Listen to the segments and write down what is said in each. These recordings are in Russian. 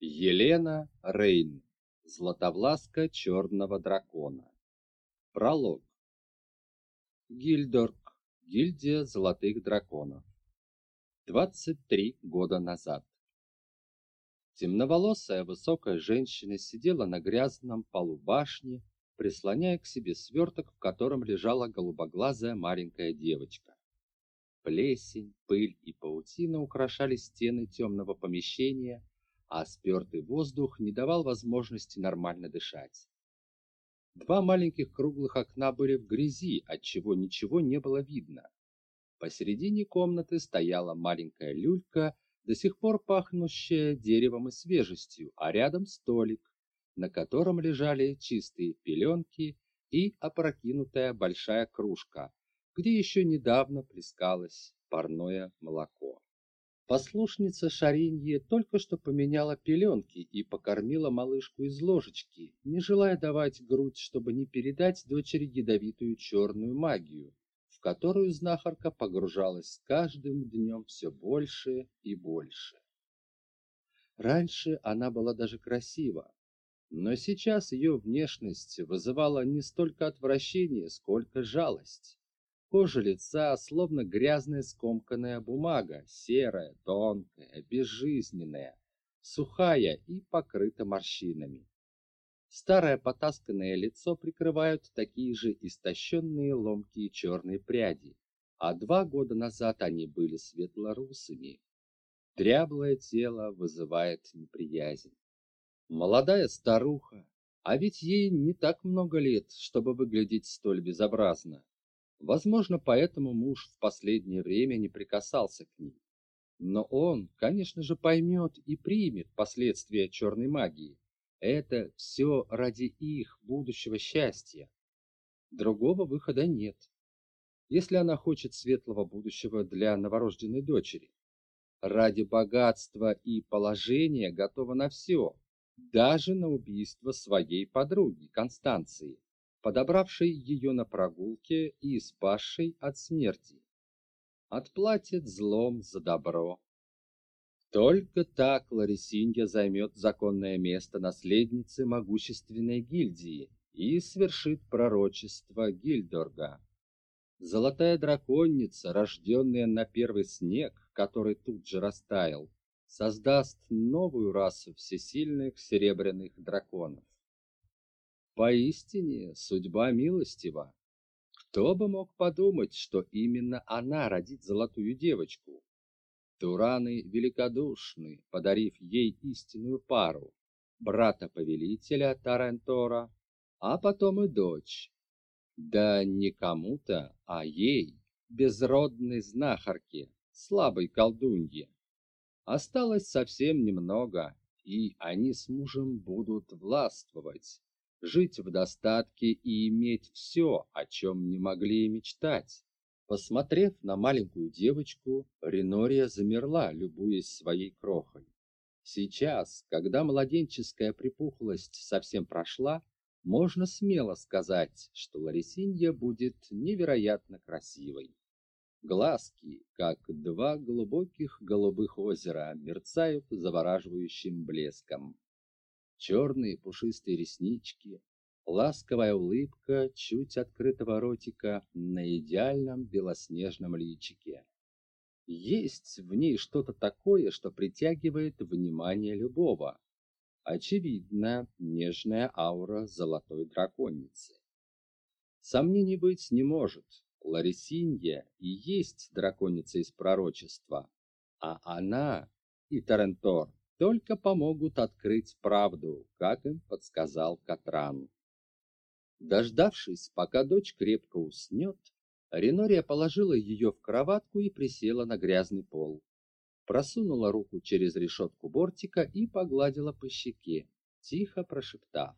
Елена Рейн. Златовласка черного дракона. Пролог. Гильдорг. Гильдия золотых драконов. 23 года назад. Темноволосая высокая женщина сидела на грязном полу башни, прислоняя к себе сверток, в котором лежала голубоглазая маленькая девочка. Плесень, пыль и паутина украшали стены темного помещения, а спертый воздух не давал возможности нормально дышать. Два маленьких круглых окна были в грязи, отчего ничего не было видно. Посередине комнаты стояла маленькая люлька, до сих пор пахнущая деревом и свежестью, а рядом столик, на котором лежали чистые пеленки и опрокинутая большая кружка, где еще недавно плескалось парное молоко. Послушница Шаринье только что поменяла пеленки и покормила малышку из ложечки, не желая давать грудь, чтобы не передать дочери ядовитую черную магию, в которую знахарка погружалась с каждым днем все больше и больше. Раньше она была даже красива, но сейчас ее внешность вызывала не столько отвращение, сколько жалость. Кожа лица словно грязная скомканная бумага, серая, тонкая, безжизненная, сухая и покрыта морщинами. Старое потасканное лицо прикрывают такие же истощенные ломкие черные пряди, а два года назад они были светлорусыми. Дряблое тело вызывает неприязнь. Молодая старуха, а ведь ей не так много лет, чтобы выглядеть столь безобразно. Возможно, поэтому муж в последнее время не прикасался к ней. Но он, конечно же, поймет и примет последствия черной магии. Это все ради их будущего счастья. Другого выхода нет. Если она хочет светлого будущего для новорожденной дочери. Ради богатства и положения готова на все, даже на убийство своей подруги Констанции подобравший ее на прогулке и спасший от смерти. Отплатит злом за добро. Только так Ларисинья займет законное место наследницы могущественной гильдии и свершит пророчество Гильдорга. Золотая драконица, рожденная на первый снег, который тут же растаял, создаст новую расу всесильных серебряных драконов. Поистине, судьба милостива. Кто бы мог подумать, что именно она родит золотую девочку? Тураны великодушны, подарив ей истинную пару, брата-повелителя Тарентора, а потом и дочь. Да не кому-то, а ей, безродной знахарке, слабой колдунье. Осталось совсем немного, и они с мужем будут властвовать жить в достатке и иметь все, о чем не могли мечтать. Посмотрев на маленькую девочку, Ренория замерла, любуясь своей крохой. Сейчас, когда младенческая припухлость совсем прошла, можно смело сказать, что Ларисинья будет невероятно красивой. Глазки, как два глубоких голубых озера, мерцают завораживающим блеском черные пушистые реснички, ласковая улыбка чуть открытого ротика на идеальном белоснежном личике. Есть в ней что-то такое, что притягивает внимание любого. Очевидно, нежная аура золотой драконицы. Сомнений быть не может. Ларисинья и есть драконица из пророчества, а она и Тарентор только помогут открыть правду, как им подсказал Катран. Дождавшись, пока дочь крепко уснет, Ренория положила ее в кроватку и присела на грязный пол. Просунула руку через решетку бортика и погладила по щеке, тихо прошептав.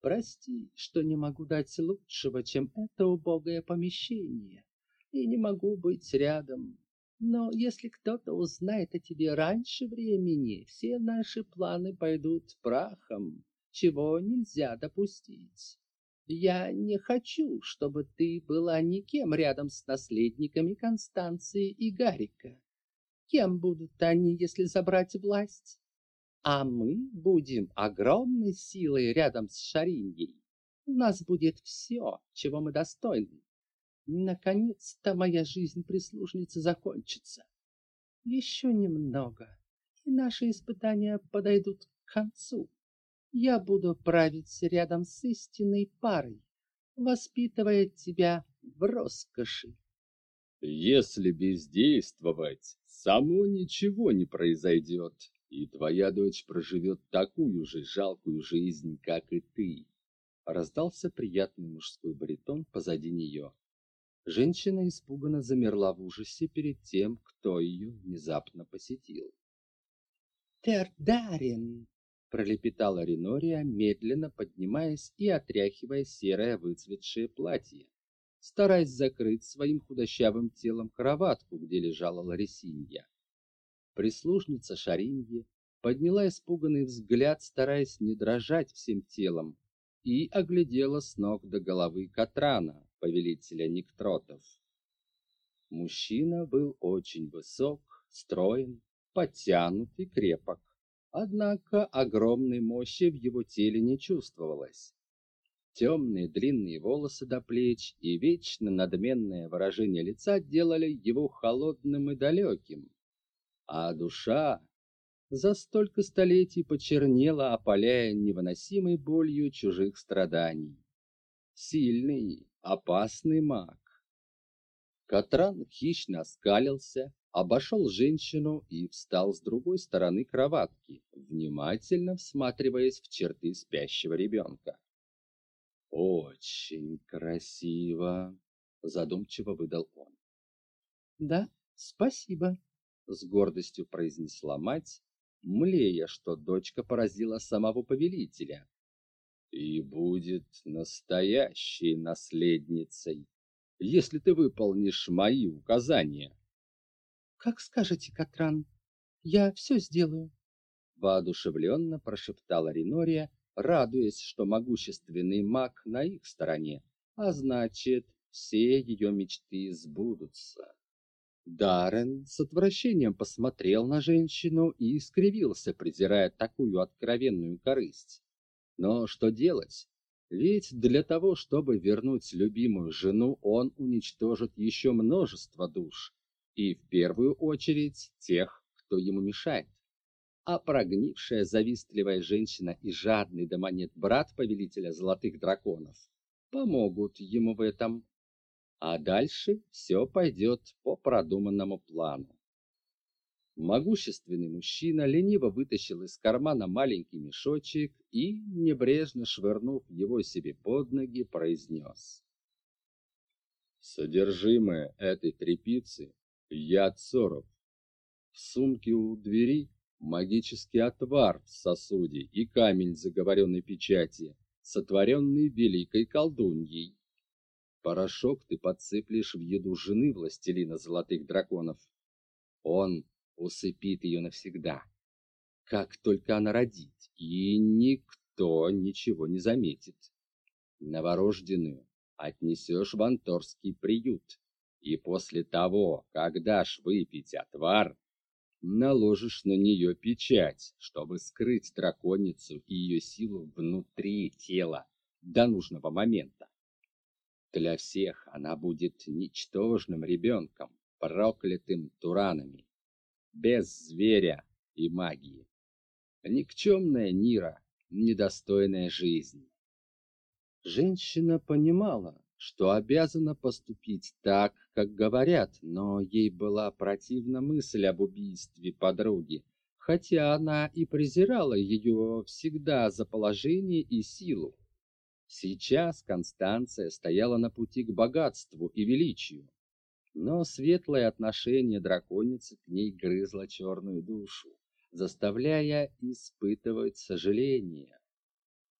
«Прости, что не могу дать лучшего, чем это убогое помещение, и не могу быть рядом, но если кто-то узнает о тебе раньше времени, все наши планы пойдут прахом, чего нельзя допустить. Я не хочу, чтобы ты была никем рядом с наследниками Констанции и Гарика. Кем будут они, если забрать власть? а мы будем огромной силой рядом с Шариньей. У нас будет все, чего мы достойны. Наконец-то моя жизнь прислужницы закончится. Еще немного, и наши испытания подойдут к концу. Я буду править рядом с истинной парой, воспитывая тебя в роскоши. Если бездействовать, само ничего не произойдет, и твоя дочь проживет такую же жалкую жизнь, как и ты. Раздался приятный мужской баритон позади нее. Женщина испуганно замерла в ужасе перед тем, кто ее внезапно посетил. «Тердарин!» — пролепетала Ринория, медленно поднимаясь и отряхивая серое выцветшее платье, стараясь закрыть своим худощавым телом кроватку, где лежала Ларисинья. Прислужница Шариньи подняла испуганный взгляд, стараясь не дрожать всем телом, и оглядела с ног до головы Катрана, повелителя Никтротов. Мужчина был очень высок, строен, подтянут и крепок, однако огромной мощи в его теле не чувствовалось. Темные длинные волосы до плеч и вечно надменное выражение лица делали его холодным и далеким, а душа за столько столетий почернела, опаляя невыносимой болью чужих страданий. Сильный, опасный маг. Катран хищно оскалился, обошел женщину и встал с другой стороны кроватки, внимательно всматриваясь в черты спящего ребенка. «Очень красиво!» — задумчиво выдал он. «Да, спасибо!» — с гордостью произнесла мать, млея, что дочка поразила самого повелителя. «И будет настоящей наследницей!» если ты выполнишь мои указания. Как скажете, Катран, я все сделаю. Воодушевленно прошептала Ринория, радуясь, что могущественный маг на их стороне, а значит, все ее мечты сбудутся. Даррен с отвращением посмотрел на женщину и искривился, презирая такую откровенную корысть. Но что делать? Ведь для того, чтобы вернуть любимую жену, он уничтожит еще множество душ, и в первую очередь тех, кто ему мешает. А прогнившая завистливая женщина и жадный до монет брат повелителя золотых драконов помогут ему в этом. А дальше все пойдет по продуманному плану. Могущественный мужчина лениво вытащил из кармана маленький мешочек и, небрежно швырнув его себе под ноги, произнес. Содержимое этой трепицы — яд соров. В сумке у двери магический отвар в сосуде и камень заговоренной печати, сотворенный великой колдуньей. Порошок ты подсыплешь в еду жены властелина золотых драконов. Он усыпит ее навсегда, как только она родит, и никто ничего не заметит. Новорожденную отнесешь в Анторский приют, и после того, как дашь выпить отвар, наложишь на нее печать, чтобы скрыть драконицу и ее силу внутри тела до нужного момента. Для всех она будет ничтожным ребенком, проклятым туранами без зверя и магии. Никчемная Нира, недостойная жизни. Женщина понимала, что обязана поступить так, как говорят, но ей была противна мысль об убийстве подруги, хотя она и презирала ее всегда за положение и силу. Сейчас Констанция стояла на пути к богатству и величию, но светлое отношение драконицы к ней грызло черную душу, заставляя испытывать сожаление.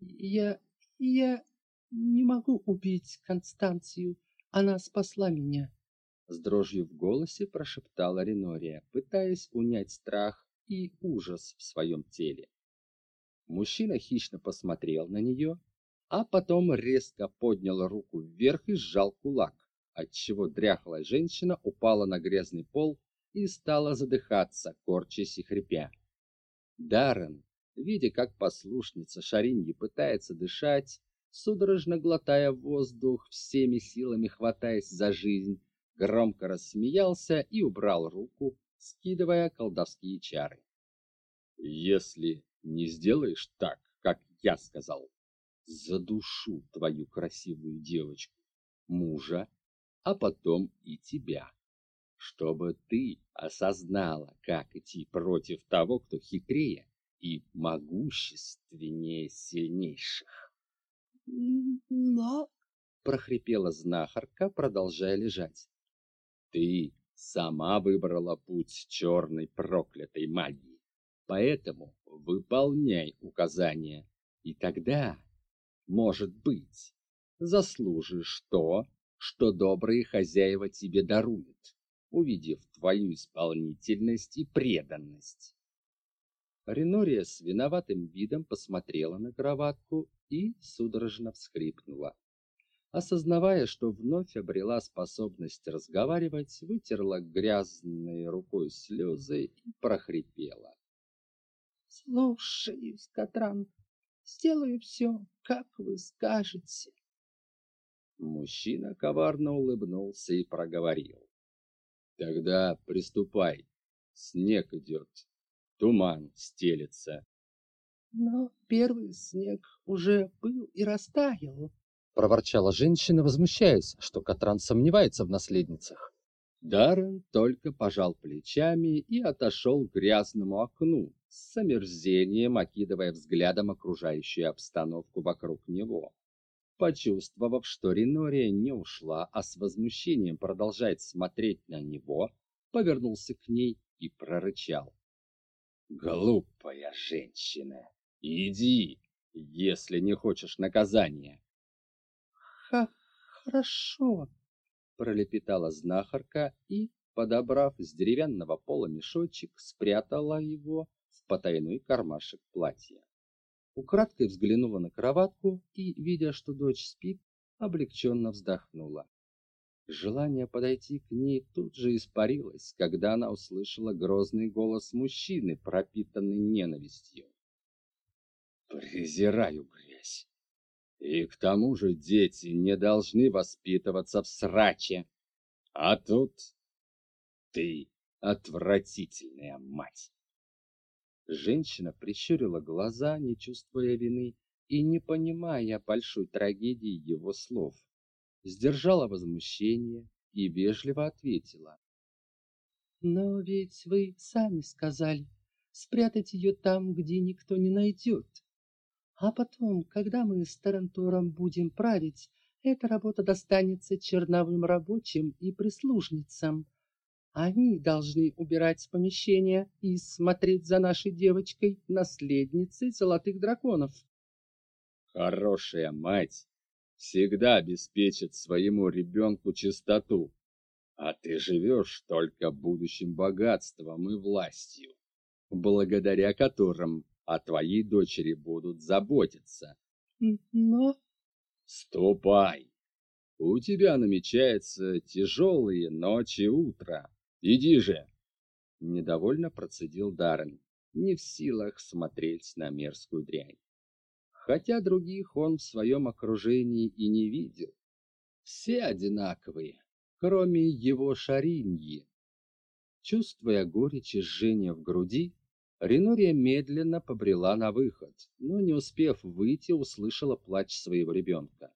«Я... я не могу убить Констанцию, она спасла меня», — с дрожью в голосе прошептала Ринория, пытаясь унять страх и ужас в своем теле. Мужчина хищно посмотрел на нее, а потом резко поднял руку вверх и сжал кулак отчего дряхлая женщина упала на грязный пол и стала задыхаться, корчась и хрипя. Даррен, видя, как послушница Шариньи пытается дышать, судорожно глотая воздух, всеми силами хватаясь за жизнь, громко рассмеялся и убрал руку, скидывая колдовские чары. «Если не сделаешь так, как я сказал, задушу твою красивую девочку, мужа, а потом и тебя, чтобы ты осознала, как идти против того, кто хитрее и могущественнее сильнейших. Но... прохрипела знахарка, продолжая лежать. Ты сама выбрала путь черной проклятой магии, поэтому выполняй указания, и тогда, может быть, заслужишь то, что добрые хозяева тебе даруют, увидев твою исполнительность и преданность. Ренория с виноватым видом посмотрела на кроватку и судорожно всхлипнула. Осознавая, что вновь обрела способность разговаривать, вытерла грязной рукой слезы и прохрипела. «Слушаюсь, Катран, сделаю все, как вы скажете». Мужчина коварно улыбнулся и проговорил. «Тогда приступай, снег идет, туман стелется. Но первый снег уже был и растаял, проворчала женщина, возмущаясь, что Катран сомневается в наследницах. Даррен только пожал плечами и отошел к грязному окну, с омерзением окидывая взглядом окружающую обстановку вокруг него. Почувствовав, что Ринория не ушла, а с возмущением продолжает смотреть на него, повернулся к ней и прорычал. Глупая женщина, иди, если не хочешь наказания. Ха, хорошо, пролепетала знахарка и, подобрав с деревянного пола мешочек, спрятала его в потайной кармашек платья. Украдкой взглянула на кроватку и, видя, что дочь спит, облегченно вздохнула. Желание подойти к ней тут же испарилось, когда она услышала грозный голос мужчины, пропитанный ненавистью. «Презираю грязь. И к тому же дети не должны воспитываться в сраче. А тут ты отвратительная мать!» Женщина прищурила глаза, не чувствуя вины и не понимая большой трагедии его слов сдержала возмущение и вежливо ответила. «Но ведь вы сами сказали спрятать ее там, где никто не найдет. А потом, когда мы с Тарантором будем править, эта работа достанется черновым рабочим и прислужницам. Они должны убирать помещения и смотреть за нашей девочкой, наследницей золотых драконов. Хорошая мать всегда обеспечит своему ребенку чистоту, а ты живешь только будущим богатством и властью, благодаря которым о твоей дочери будут заботиться. Но... Ступай! У тебя намечаются тяжелые ночи и утро. Иди же! Недовольно процедил Даррен, не в силах смотреть на мерзкую дрянь хотя других он в своем окружении и не видел. Все одинаковые, кроме его шариньи. Чувствуя горечь и жжение в груди, Ренория медленно побрела на выход, но не успев выйти, услышала плач своего ребенка.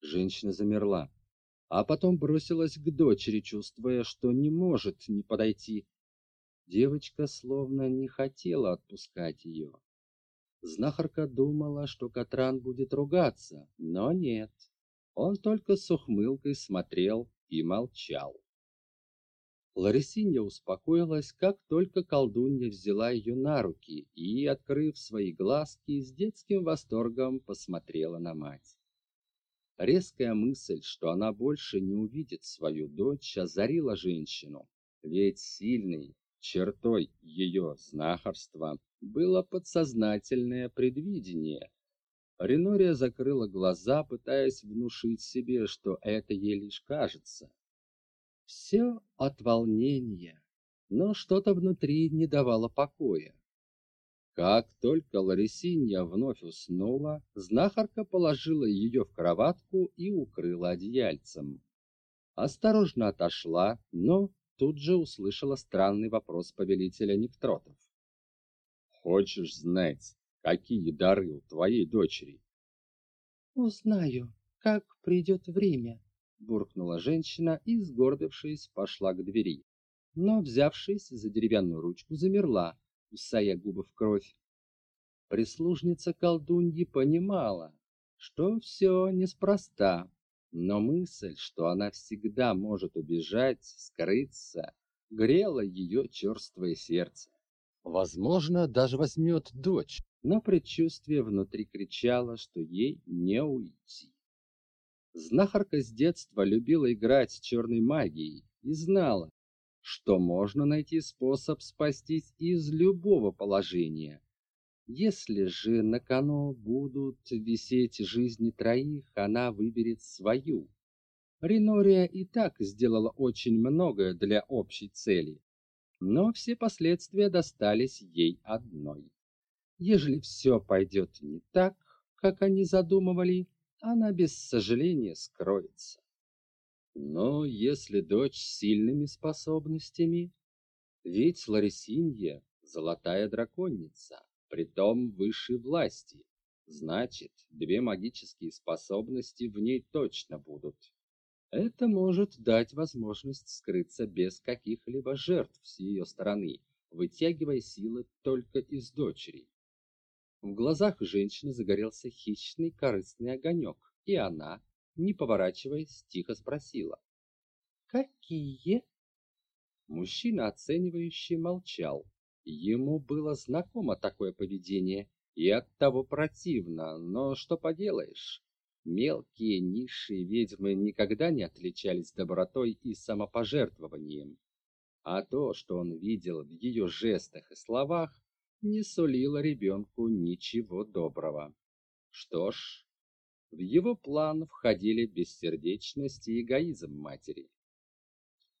Женщина замерла, а потом бросилась к дочери, чувствуя, что не может не подойти. Девочка словно не хотела отпускать ее. Знахарка думала, что Катран будет ругаться, но нет. Он только с ухмылкой смотрел и молчал. Ларисинья успокоилась, как только колдунья взяла ее на руки и, открыв свои глазки, с детским восторгом посмотрела на мать. Резкая мысль, что она больше не увидит свою дочь, озарила женщину, ведь сильный, чертой ее знахарства было подсознательное предвидение. Ренория закрыла глаза, пытаясь внушить себе, что это ей лишь кажется. Все от волнения, но что-то внутри не давало покоя. Как только Ларисинья вновь уснула, знахарка положила ее в кроватку и укрыла одеяльцем. Осторожно отошла, но тут же услышала странный вопрос повелителя Нектротов. «Хочешь знать, какие дары у твоей дочери?» «Узнаю, как придет время», — буркнула женщина и, сгорбившись, пошла к двери. Но, взявшись за деревянную ручку, замерла, кусая губы в кровь. Прислужница колдуньи понимала, что все неспроста, но мысль, что она всегда может убежать, скрыться, грела ее черствое сердце. Возможно, даже возьмет дочь, но предчувствие внутри кричало, что ей не уйти. Знахарка с детства любила играть черной магией и знала, что можно найти способ спастись из любого положения. Если же на кону будут висеть жизни троих, она выберет свою. Ринория и так сделала очень многое для общей цели, но все последствия достались ей одной. Ежели все пойдет не так, как они задумывали, она без сожаления скроется. Но если дочь с сильными способностями, ведь Ларисинья — золотая драконица, притом высшей власти, значит, две магические способности в ней точно будут. Это может дать возможность скрыться без каких-либо жертв с ее стороны, вытягивая силы только из дочери. В глазах женщины загорелся хищный корыстный огонек, и она, не поворачиваясь, тихо спросила. «Какие?» Мужчина, оценивающий, молчал. Ему было знакомо такое поведение и оттого противно, но что поделаешь? Мелкие низшие ведьмы никогда не отличались добротой и самопожертвованием. А то, что он видел в ее жестах и словах, не сулило ребенку ничего доброго. Что ж, в его план входили бессердечность и эгоизм матери.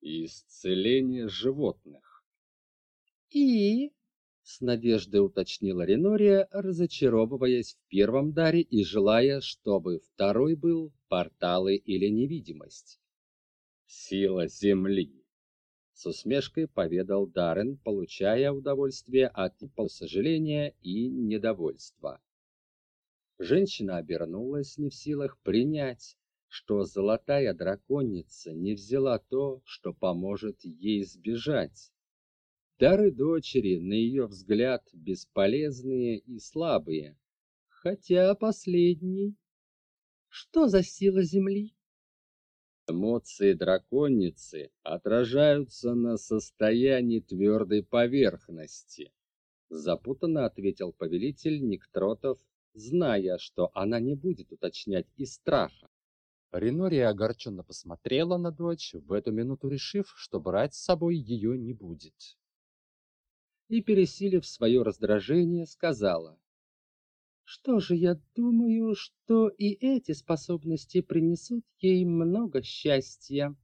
Исцеление животных. И с надеждой уточнила Ренория, разочаровываясь в первом даре и желая, чтобы второй был порталы или невидимость. Сила земли. С усмешкой поведал Даррен, получая удовольствие от сожаления и недовольства. Женщина обернулась, не в силах принять, что золотая драконица не взяла то, что поможет ей сбежать. Дары дочери, на ее взгляд, бесполезные и слабые, хотя последний... Что за сила Земли? Эмоции драконицы отражаются на состоянии твердой поверхности, запутанно ответил повелитель Никтротов зная, что она не будет уточнять из страха. Ринория огорченно посмотрела на дочь, в эту минуту решив, что брать с собой ее не будет. И, пересилив свое раздражение, сказала, «Что же я думаю, что и эти способности принесут ей много счастья».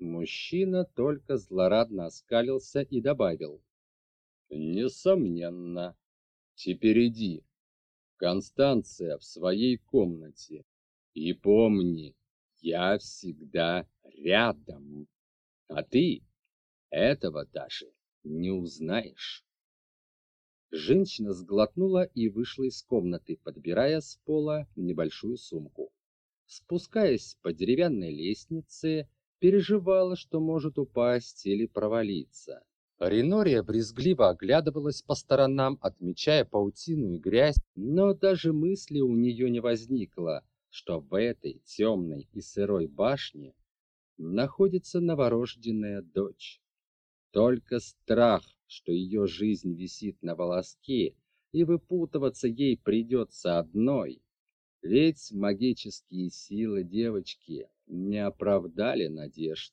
Мужчина только злорадно оскалился и добавил, «Несомненно. Теперь иди, Констанция в своей комнате. И помни, я всегда рядом. А ты этого даже не узнаешь. Женщина сглотнула и вышла из комнаты, подбирая с пола небольшую сумку. Спускаясь по деревянной лестнице, переживала, что может упасть или провалиться. Ринория брезгливо оглядывалась по сторонам, отмечая паутину и грязь, но даже мысли у нее не возникло, что в этой темной и сырой башне находится новорожденная дочь. Только страх, что ее жизнь висит на волоске, и выпутываться ей придется одной. Ведь магические силы девочки не оправдали надежд.